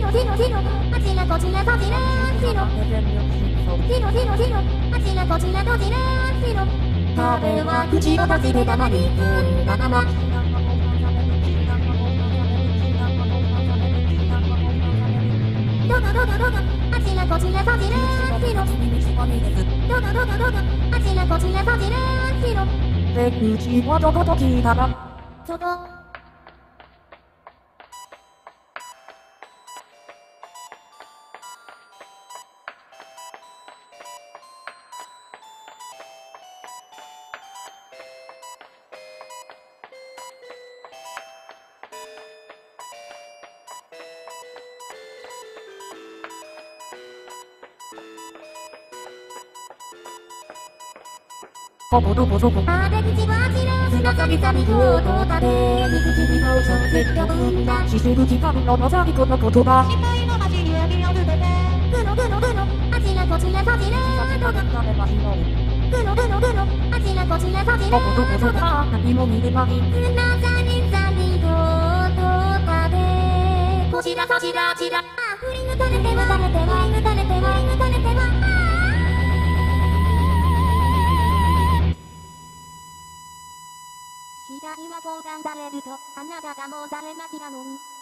ロヒロあちらこちらこちら。ヒロヒロヒロヒロあちらこちらこちら。ヒロ食べは口を閉じてたまに踏んだままどこどこどこあちらこちらこちら。ヒロどこどこどこあちらこちらこちら。ヒロ出口はどこと聞いたらそこここどこそこあ出口はあちら砂さびさびと音を立て水口にも小説が踏んだししぶきかぶののざりこの言葉視界の端に指を立ててぐのぐのぐのあちらこちらこちらどこ食べましょうぐのぐのぐのあちらこちらこちらここどこそこ何も見れなういなざりざりと音立てこちらこちらちらあ振り抜かれては振り抜かれては振り抜かれては振り抜かれては死体は交換されるとあなたがもうされましたのに。